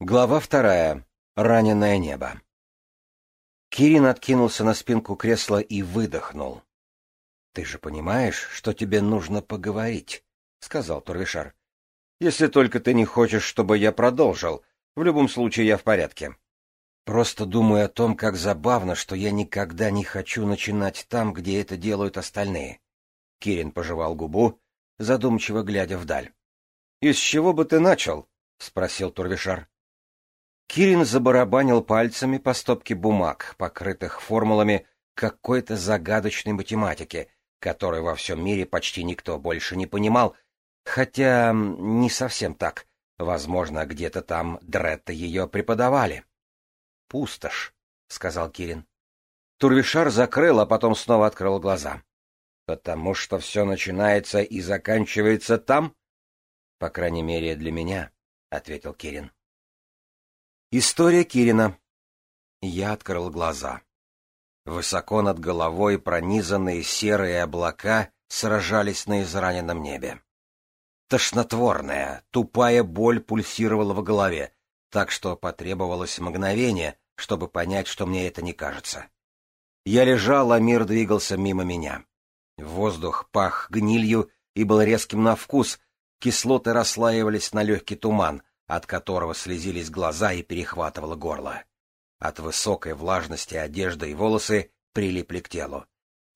Глава вторая. Раненое небо. Кирин откинулся на спинку кресла и выдохнул. — Ты же понимаешь, что тебе нужно поговорить, — сказал Турвишар. — Если только ты не хочешь, чтобы я продолжил. В любом случае я в порядке. Просто думаю о том, как забавно, что я никогда не хочу начинать там, где это делают остальные. Кирин пожевал губу, задумчиво глядя вдаль. — Из чего бы ты начал? — спросил Турвишар. Кирин забарабанил пальцами по стопке бумаг, покрытых формулами какой-то загадочной математики, которую во всем мире почти никто больше не понимал, хотя не совсем так. Возможно, где-то там Дретта ее преподавали. — Пустошь, — сказал Кирин. Турвишар закрыл, а потом снова открыл глаза. — Потому что все начинается и заканчивается там? — По крайней мере, для меня, — ответил Кирин. — История Кирина. Я открыл глаза. Высоко над головой пронизанные серые облака сражались на израненном небе. Тошнотворная, тупая боль пульсировала в голове, так что потребовалось мгновение, чтобы понять, что мне это не кажется. Я лежал, а мир двигался мимо меня. Воздух пах гнилью и был резким на вкус, кислоты расслаивались на легкий туман, от которого слезились глаза и перехватывало горло. От высокой влажности одежда и волосы прилипли к телу.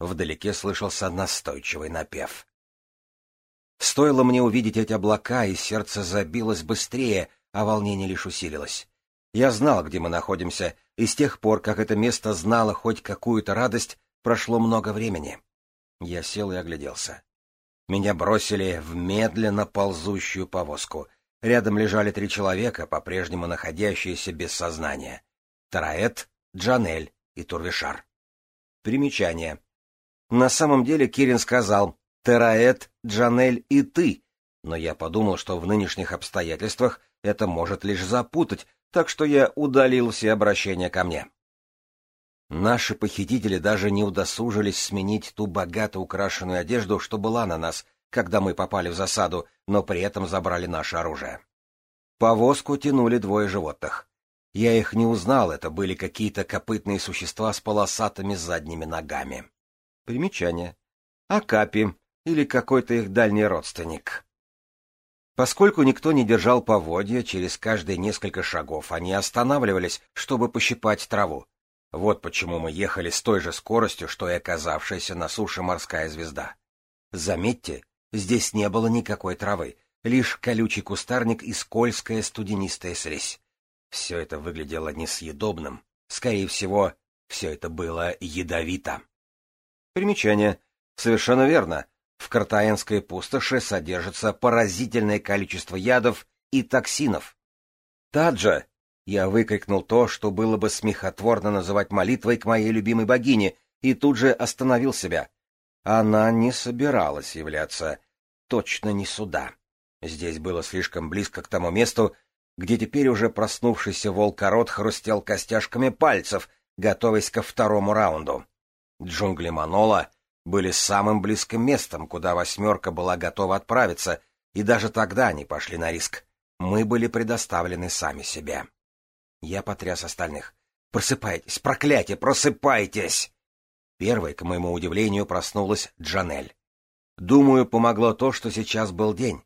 Вдалеке слышался настойчивый напев. Стоило мне увидеть эти облака, и сердце забилось быстрее, а волнение лишь усилилось. Я знал, где мы находимся, и с тех пор, как это место знало хоть какую-то радость, прошло много времени. Я сел и огляделся. Меня бросили в медленно ползущую повозку, Рядом лежали три человека, по-прежнему находящиеся без сознания. Тараэт, Джанель и Турвишар. Примечание. На самом деле Кирин сказал «Тараэт, Джанель и ты», но я подумал, что в нынешних обстоятельствах это может лишь запутать, так что я удалил все обращения ко мне. Наши похитители даже не удосужились сменить ту богато украшенную одежду, что была на нас, когда мы попали в засаду, но при этом забрали наше оружие. Повозку тянули двое животных. Я их не узнал, это были какие-то копытные существа с полосатыми задними ногами. Примечание. Акапи или какой-то их дальний родственник. Поскольку никто не держал поводья, через каждые несколько шагов они останавливались, чтобы пощипать траву. Вот почему мы ехали с той же скоростью, что и оказавшаяся на суше морская звезда. Заметьте, Здесь не было никакой травы, лишь колючий кустарник и скользкая студенистая срезь. Все это выглядело несъедобным. Скорее всего, все это было ядовито. Примечание. Совершенно верно. В Картаенской пустоши содержится поразительное количество ядов и токсинов. «Таджа!» — я выкрикнул то, что было бы смехотворно называть молитвой к моей любимой богине, и тут же остановил себя — она не собиралась являться, точно не сюда. Здесь было слишком близко к тому месту, где теперь уже проснувшийся волкорот хрустел костяшками пальцев, готовясь ко второму раунду. Джунгли Манола были самым близким местом, куда «восьмерка» была готова отправиться, и даже тогда они пошли на риск. Мы были предоставлены сами себе. Я потряс остальных. «Просыпайтесь! Проклятие! Просыпайтесь!» Первой, к моему удивлению, проснулась Джанель. Думаю, помогло то, что сейчас был день.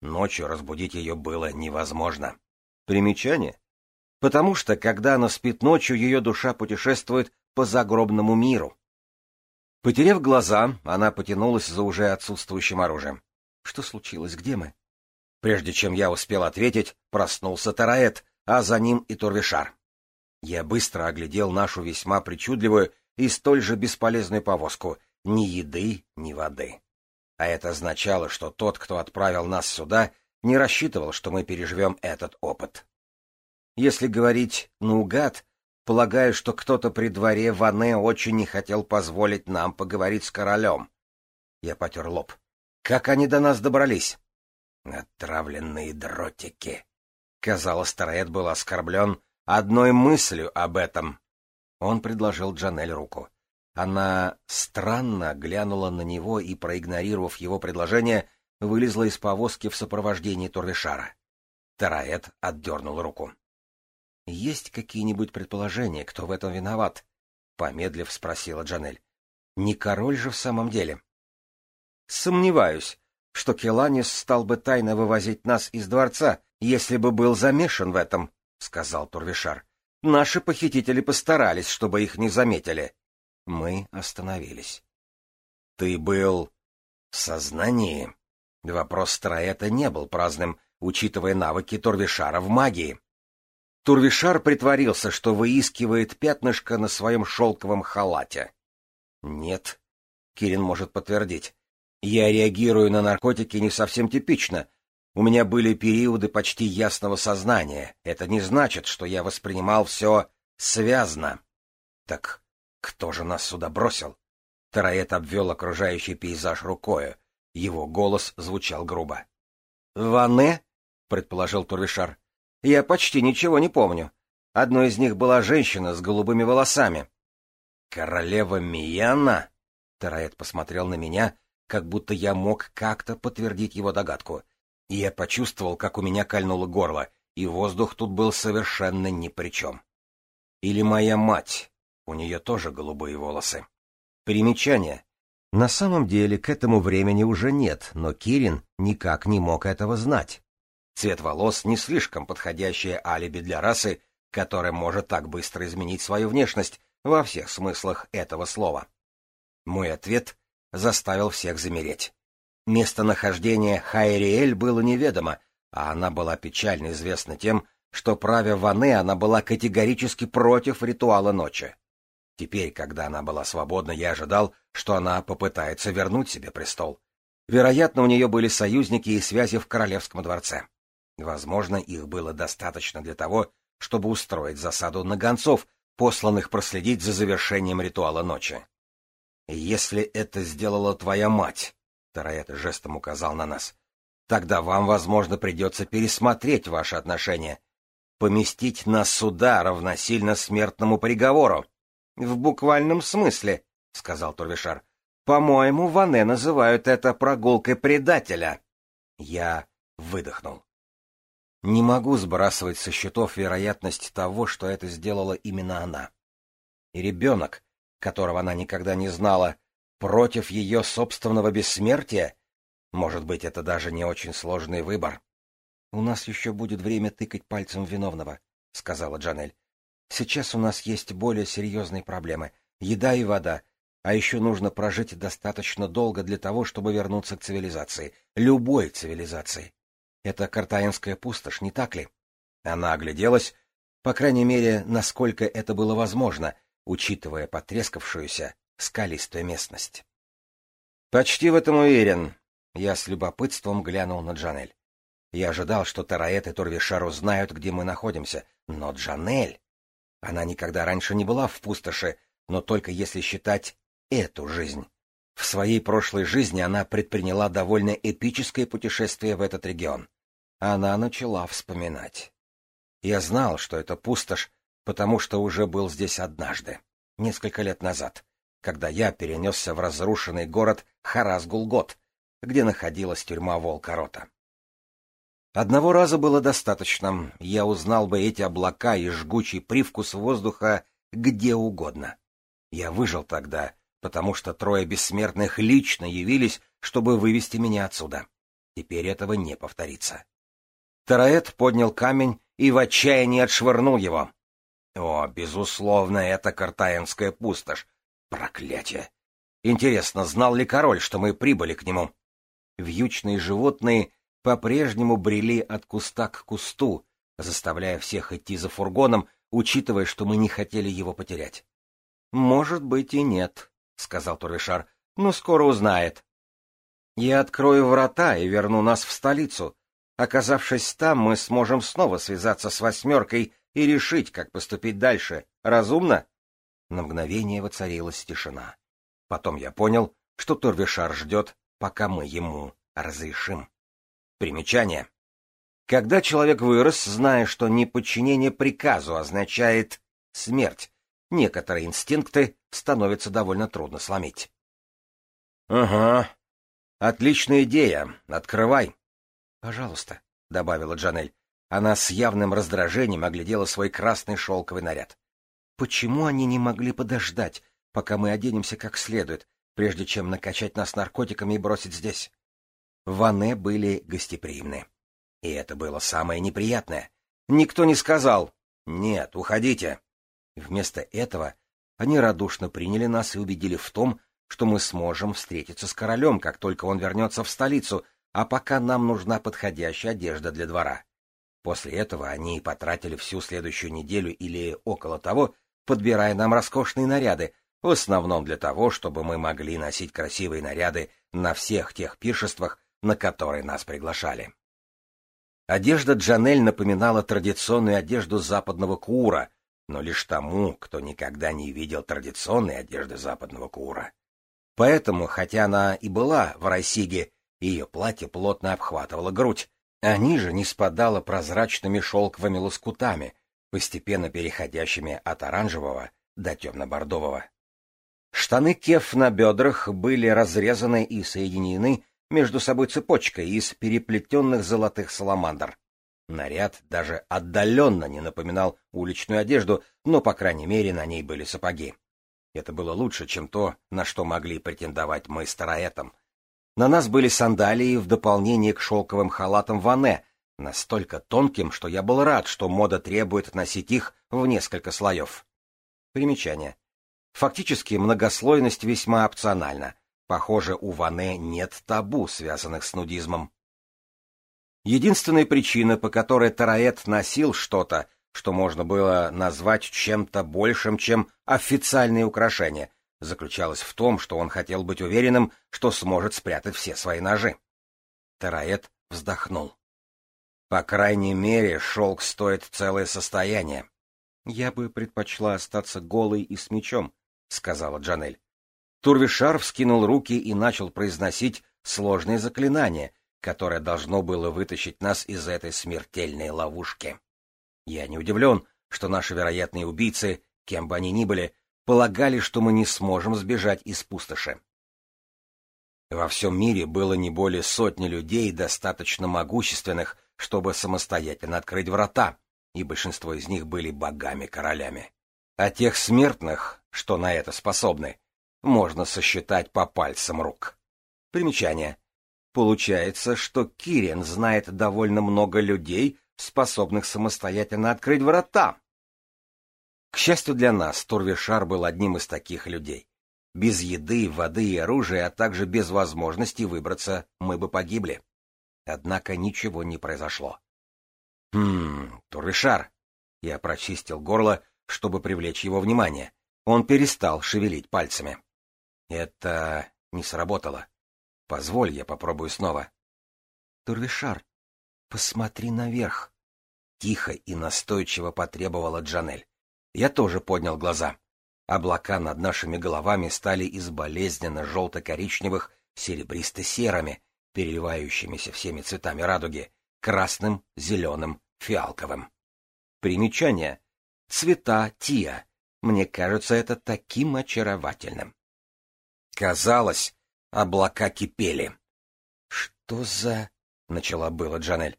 Ночью разбудить ее было невозможно. Примечание? Потому что, когда она спит ночью, ее душа путешествует по загробному миру. Потерев глаза, она потянулась за уже отсутствующим оружием. Что случилось? Где мы? Прежде чем я успел ответить, проснулся Тараэт, а за ним и Турвишар. Я быстро оглядел нашу весьма причудливую и столь же бесполезную повозку, ни еды, ни воды. А это означало, что тот, кто отправил нас сюда, не рассчитывал, что мы переживем этот опыт. Если говорить наугад, полагаю, что кто-то при дворе Ване очень не хотел позволить нам поговорить с королем. Я потер лоб. Как они до нас добрались? Отравленные дротики. Казалось, Тароэт был оскорблен одной мыслью об этом. Он предложил Джанель руку. Она странно глянула на него и, проигнорировав его предложение, вылезла из повозки в сопровождении Турвишара. Тараэт отдернул руку. — Есть какие-нибудь предположения, кто в этом виноват? — помедлив спросила Джанель. — Не король же в самом деле? — Сомневаюсь, что Келанис стал бы тайно вывозить нас из дворца, если бы был замешан в этом, — сказал Турвишар. Наши похитители постарались, чтобы их не заметили. Мы остановились. Ты был в сознании? Вопрос Троэта не был праздным, учитывая навыки Турвишара в магии. Турвишар притворился, что выискивает пятнышко на своем шелковом халате. «Нет», — Кирин может подтвердить, — «я реагирую на наркотики не совсем типично, у меня были периоды почти ясного сознания. Это не значит, что я воспринимал все связно. Так кто же нас сюда бросил? Тараэт обвел окружающий пейзаж рукою. Его голос звучал грубо. Ване — предположил Турвишар. «Я почти ничего не помню. Одной из них была женщина с голубыми волосами». «Королева Мияна?» — Тараэт посмотрел на меня, как будто я мог как-то подтвердить его догадку. Я почувствовал, как у меня кольнуло горло, и воздух тут был совершенно ни при чем. Или моя мать. У нее тоже голубые волосы. Примечание. На самом деле к этому времени уже нет, но Кирин никак не мог этого знать. Цвет волос — не слишком подходящее алиби для расы, которая может так быстро изменить свою внешность во всех смыслах этого слова. Мой ответ заставил всех замереть. Местонахождение Хайриэль было неведомо, а она была печально известна тем, что, правя Ване, она была категорически против ритуала ночи. Теперь, когда она была свободна, я ожидал, что она попытается вернуть себе престол. Вероятно, у нее были союзники и связи в королевском дворце. Возможно, их было достаточно для того, чтобы устроить засаду на гонцов, посланных проследить за завершением ритуала ночи. «Если это сделала твоя мать», Староэта жестом указал на нас. «Тогда вам, возможно, придется пересмотреть ваши отношения. Поместить нас сюда равносильно смертному приговору». «В буквальном смысле», — сказал Турвишар. «По-моему, Ване называют это прогулкой предателя». Я выдохнул. Не могу сбрасывать со счетов вероятность того, что это сделала именно она. И ребенок, которого она никогда не знала, против ее собственного бессмертия? Может быть, это даже не очень сложный выбор. — У нас еще будет время тыкать пальцем виновного, — сказала Джанель. — Сейчас у нас есть более серьезные проблемы — еда и вода. А еще нужно прожить достаточно долго для того, чтобы вернуться к цивилизации. Любой цивилизации. Это Картаинская пустошь, не так ли? Она огляделась, по крайней мере, насколько это было возможно, учитывая потрескавшуюся, скалистую местность. «Почти в этом уверен», — я с любопытством глянул на Джанель. Я ожидал, что Тараэт и Торвишару знают, где мы находимся, но Джанель... Она никогда раньше не была в пустоши, но только если считать эту жизнь. В своей прошлой жизни она предприняла довольно эпическое путешествие в этот регион. Она начала вспоминать. Я знал, что это пустошь, потому что уже был здесь однажды, несколько лет назад когда я перенесся в разрушенный город Харасгулгот, где находилась тюрьма Волкорота. Одного раза было достаточно, я узнал бы эти облака и жгучий привкус воздуха где угодно. Я выжил тогда, потому что трое бессмертных лично явились, чтобы вывести меня отсюда. Теперь этого не повторится. Тараэт поднял камень и в отчаянии отшвырнул его. О, безусловно, это картаенская пустошь, Проклятие! Интересно, знал ли король, что мы прибыли к нему? Вьючные животные по-прежнему брели от куста к кусту, заставляя всех идти за фургоном, учитывая, что мы не хотели его потерять. — Может быть и нет, — сказал Турвишар, — но скоро узнает. — Я открою врата и верну нас в столицу. Оказавшись там, мы сможем снова связаться с «восьмеркой» и решить, как поступить дальше. Разумно? На мгновение воцарилась тишина. Потом я понял, что Торвишар ждет, пока мы ему разрешим. Примечание. Когда человек вырос, зная, что неподчинение приказу означает смерть, некоторые инстинкты становятся довольно трудно сломить. — Ага. Отличная идея. Открывай. — Пожалуйста, — добавила Джанель. Она с явным раздражением оглядела свой красный шелковый наряд. Почему они не могли подождать, пока мы оденемся как следует, прежде чем накачать нас наркотиками и бросить здесь? Ване были гостеприимны. И это было самое неприятное. Никто не сказал «Нет, уходите». Вместо этого они радушно приняли нас и убедили в том, что мы сможем встретиться с королем, как только он вернется в столицу, а пока нам нужна подходящая одежда для двора. После этого они потратили всю следующую неделю или около того подбирая нам роскошные наряды, в основном для того, чтобы мы могли носить красивые наряды на всех тех пиршествах, на которые нас приглашали. Одежда Джанель напоминала традиционную одежду западного кура, но лишь тому, кто никогда не видел традиционной одежды западного кура. Поэтому, хотя она и была в Росиге, ее платье плотно обхватывало грудь, а ниже не спадало прозрачными шелковыми лоскутами, постепенно переходящими от оранжевого до темно-бордового. Штаны кеф на бедрах были разрезаны и соединены между собой цепочкой из переплетенных золотых саламандр. Наряд даже отдаленно не напоминал уличную одежду, но, по крайней мере, на ней были сапоги. Это было лучше, чем то, на что могли претендовать мы с Тараэтом. На нас были сандалии в дополнение к шелковым халатам ване, настолько тонким, что я был рад, что мода требует носить их в несколько слоев. Примечание. Фактически многослойность весьма опциональна. Похоже, у Ване нет табу, связанных с нудизмом. Единственная причина, по которой Тараэт носил что-то, что можно было назвать чем-то большим, чем официальные украшения, заключалась в том, что он хотел быть уверенным, что сможет спрятать все свои ножи. Тараэт вздохнул. По крайней мере, шелк стоит целое состояние. Я бы предпочла остаться голой и с мечом, сказала Джанель. Турвишар вскинул руки и начал произносить сложные заклинания, которое должно было вытащить нас из этой смертельной ловушки. Я не удивлен, что наши вероятные убийцы, кем бы они ни были, полагали, что мы не сможем сбежать из пустоши. Во всем мире было не более сотни людей, достаточно могущественных, чтобы самостоятельно открыть врата, и большинство из них были богами-королями. А тех смертных, что на это способны, можно сосчитать по пальцам рук. Примечание. Получается, что Кирин знает довольно много людей, способных самостоятельно открыть врата. К счастью для нас, Турвишар был одним из таких людей. Без еды, воды и оружия, а также без возможности выбраться, мы бы погибли. Однако ничего не произошло. «Хм, Турышар!» Я прочистил горло, чтобы привлечь его внимание. Он перестал шевелить пальцами. «Это не сработало. Позволь, я попробую снова». «Турвишар, посмотри наверх!» Тихо и настойчиво потребовала Джанель. Я тоже поднял глаза. Облака над нашими головами стали из болезненно желто-коричневых серебристо-серыми, переливающимися всеми цветами радуги — красным, зеленым, фиалковым. Примечание. Цвета Тия. Мне кажется это таким очаровательным. Казалось, облака кипели. «Что за...» — начала было Джанель.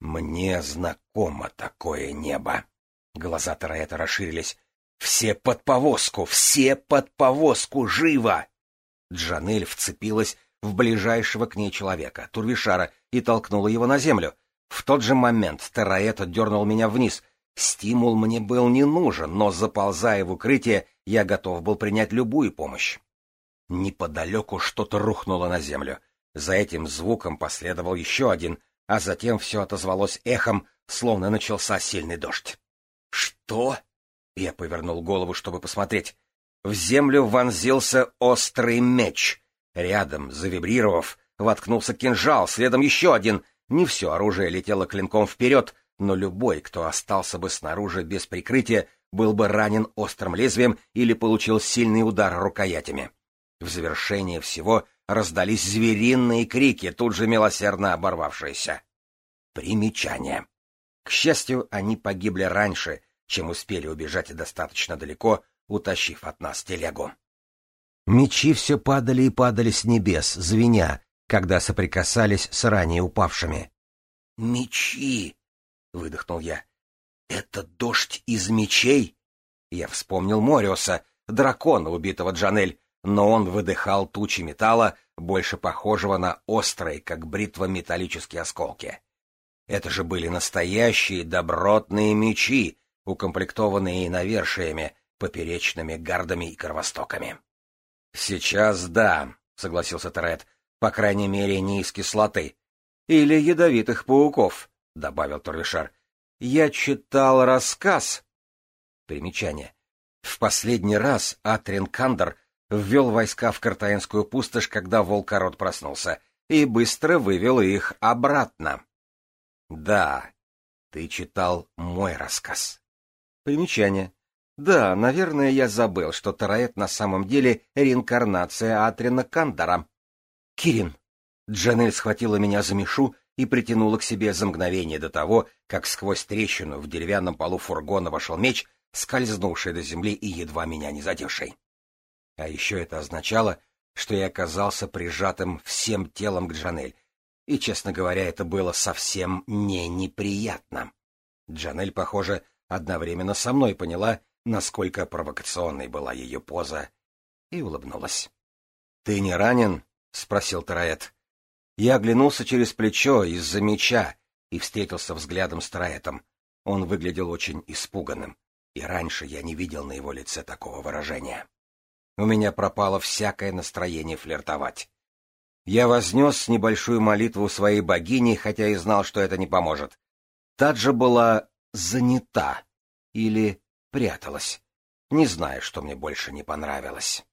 «Мне знакомо такое небо». Глаза Тараэта расширились. «Все под повозку! Все под повозку! Живо!» Джанель вцепилась в ближайшего к ней человека, Турвишара, и толкнула его на землю. В тот же момент Тераэт дернул меня вниз. Стимул мне был не нужен, но, заползая в укрытие, я готов был принять любую помощь. Неподалеку что-то рухнуло на землю. За этим звуком последовал еще один, а затем все отозвалось эхом, словно начался сильный дождь. «Что?» Я повернул голову, чтобы посмотреть. В землю вонзился острый меч. Рядом, завибрировав, воткнулся кинжал, следом еще один. Не все оружие летело клинком вперед, но любой, кто остался бы снаружи без прикрытия, был бы ранен острым лезвием или получил сильный удар рукоятями. В завершение всего раздались звериные крики, тут же милосердно оборвавшиеся. Примечание. К счастью, они погибли раньше, чем успели убежать достаточно далеко, утащив от нас телегу. Мечи все падали и падали с небес, звеня, когда соприкасались с ранее упавшими. «Мечи!» — выдохнул я. «Это дождь из мечей?» Я вспомнил Мориуса, дракона, убитого Джанель, но он выдыхал тучи металла, больше похожего на острые, как бритва, металлические осколки. Это же были настоящие добротные мечи, укомплектованные навершиями, поперечными гардами и кровостоками. «Сейчас да», — согласился Тред, — «по крайней мере, не из кислоты». «Или ядовитых пауков», — добавил Торвишар. «Я читал рассказ». Примечание. В последний раз Атрин Кандер ввел войска в Картаинскую пустошь, когда Волкород проснулся, и быстро вывел их обратно. «Да, ты читал мой рассказ». Примечание. Да, наверное, я забыл, что Тараэт на самом деле реинкарнация Атрина Кандора. Кирин! Джанель схватила меня за мишу и притянула к себе за мгновение до того, как сквозь трещину в деревянном полу фургона вошел меч, скользнувший до земли и едва меня не задевший. А еще это означало, что я оказался прижатым всем телом к Джанель, и, честно говоря, это было совсем не неприятно. Джанель, похоже, одновременно со мной поняла, насколько провокационной была ее поза, и улыбнулась. — Ты не ранен? — спросил Тараэт. Я оглянулся через плечо из-за меча и встретился взглядом с Тараэтом. Он выглядел очень испуганным, и раньше я не видел на его лице такого выражения. У меня пропало всякое настроение флиртовать. Я вознес небольшую молитву своей богини, хотя и знал, что это не поможет. Та же была занята или пряталась. Не знаю, что мне больше не понравилось.